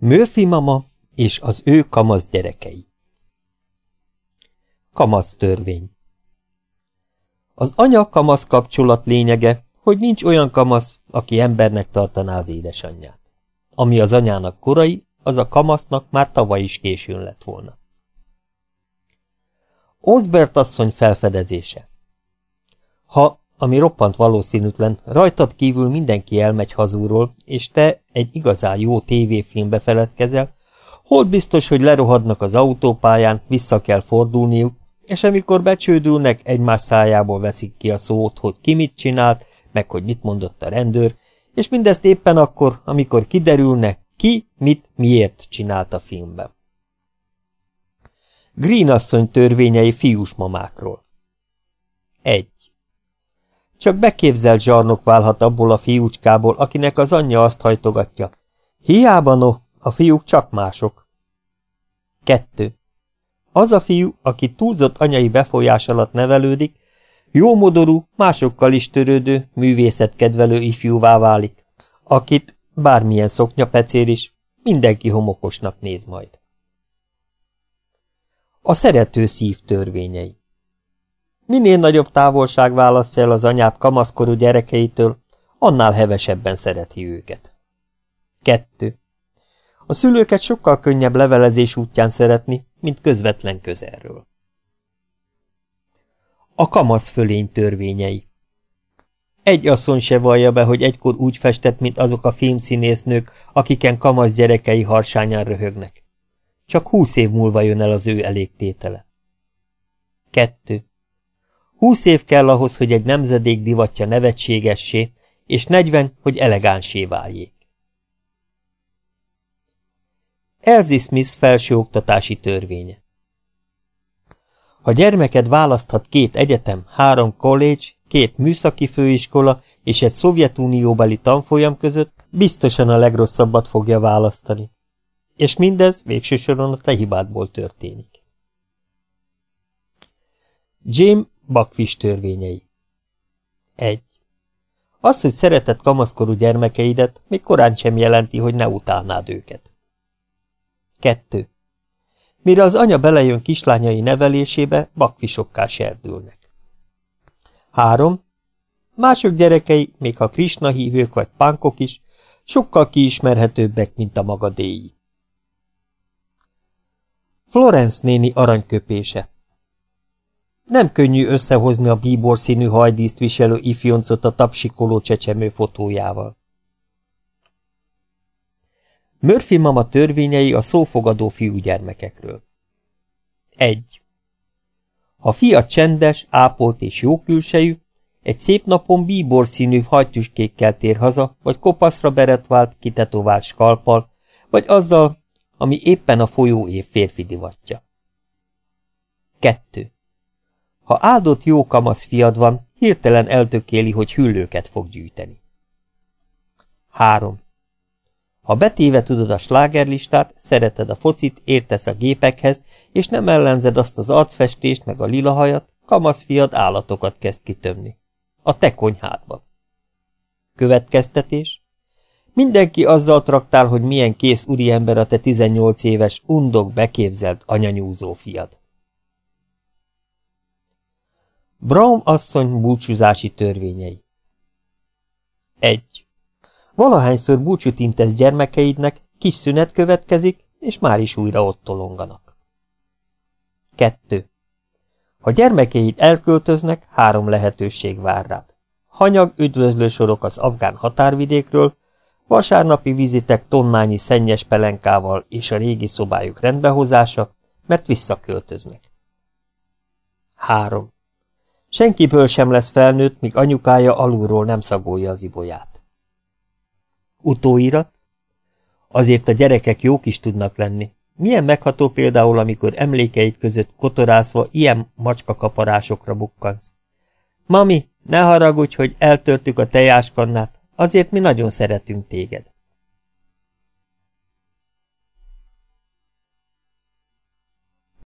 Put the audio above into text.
Murphy mama és az ő kamasz gyerekei Kamasz törvény Az anya-kamasz kapcsolat lényege, hogy nincs olyan kamasz, aki embernek tartaná az édesanyját. Ami az anyának korai, az a kamasznak már tavaly is későn lett volna. Osbert asszony felfedezése Ha ami roppant valószínűtlen, rajtad kívül mindenki elmegy hazúról, és te egy igazán jó tévéfilmbe feledkezel, hol biztos, hogy lerohadnak az autópályán, vissza kell fordulniuk, és amikor becsődülnek, egymás szájából veszik ki a szót, hogy ki mit csinált, meg hogy mit mondott a rendőr, és mindezt éppen akkor, amikor kiderülne, ki, mit, miért csinált a filmben. Green asszony törvényei fiús mamákról 1. Csak beképzelt zsarnok válhat abból a fiúcskából, akinek az anyja azt hajtogatja. Hiába no, a fiúk csak mások. 2. Az a fiú, aki túlzott anyai befolyás alatt nevelődik, jómodorú, másokkal is törődő, művészetkedvelő ifjúvá válik, akit, bármilyen szoknya pecér is, mindenki homokosnak néz majd. A szerető szív törvényei Minél nagyobb távolság választja el az anyát kamaszkorú gyerekeitől, annál hevesebben szereti őket. 2. A szülőket sokkal könnyebb levelezés útján szeretni, mint közvetlen közelről. A kamasz fölény törvényei Egy asszony se vallja be, hogy egykor úgy festett, mint azok a filmszínésznők, akiken kamasz gyerekei harsányán röhögnek. Csak húsz év múlva jön el az ő elégtétele. 2. Húsz év kell ahhoz, hogy egy nemzedék divatja nevetségessé, és negyven, hogy elegánsé váljék. Elsie Smith felsőoktatási törvénye Ha gyermeked választhat két egyetem, három college, két műszaki főiskola és egy szovjetunióbeli tanfolyam között, biztosan a legrosszabbat fogja választani. És mindez végső soron a te hibádból történik. Jim Bakfis törvényei 1. Az, hogy szeretett kamaszkorú gyermekeidet, még korán sem jelenti, hogy ne utálnád őket. 2. Mire az anya belejön kislányai nevelésébe, bakfisokká serdülnek. 3. Mások gyerekei, még ha Krishna hívők vagy pánkok is, sokkal kiismerhetőbbek, mint a magadéi. Florence néni aranyköpése nem könnyű összehozni a bíbor színű hajdíszt viselő ifjoncot a tapsikoló csecsemő fotójával. Murphy mama törvényei a szófogadó fiúgyermekekről. 1. Ha fia csendes, ápolt és jókülsejű, egy szép napon bíbor színű hajtüskékkel tér haza, vagy kopaszra beretvált, kitetovált skalpal, vagy azzal, ami éppen a folyó év férfi divatja. 2. Ha áldott jó kamasz fiad van, hirtelen eltökéli, hogy hüllőket fog gyűjteni. 3. Ha betéve tudod a slágerlistát, szereted a focit, értesz a gépekhez, és nem ellenzed azt az arcfestést meg a lila hajat, kamasz fiad állatokat kezd kitömni. A te konyhádba. Következtetés? Mindenki azzal traktál, hogy milyen kész úriember a te 18 éves, undok beképzelt anyanyúzó fiad. Braum asszony búcsúzási törvényei 1. Valahányszor búcsút intesz gyermekeidnek, kis szünet következik, és már is újra ott tolonganak. 2. Ha gyermekeid elköltöznek, három lehetőség vár rád. Hanyag üdvözlősorok az afgán határvidékről, vasárnapi vizitek tonnányi szennyes pelenkával és a régi szobájuk rendbehozása, mert visszaköltöznek. 3. Senkiből sem lesz felnőtt, míg anyukája alulról nem szagolja az ibolyát. Utóirat? Azért a gyerekek jók is tudnak lenni. Milyen megható például, amikor emlékeid között kotorászva ilyen macska kaparásokra bukkansz. Mami, ne haragudj, hogy eltörtük a tejáskannát, azért mi nagyon szeretünk téged.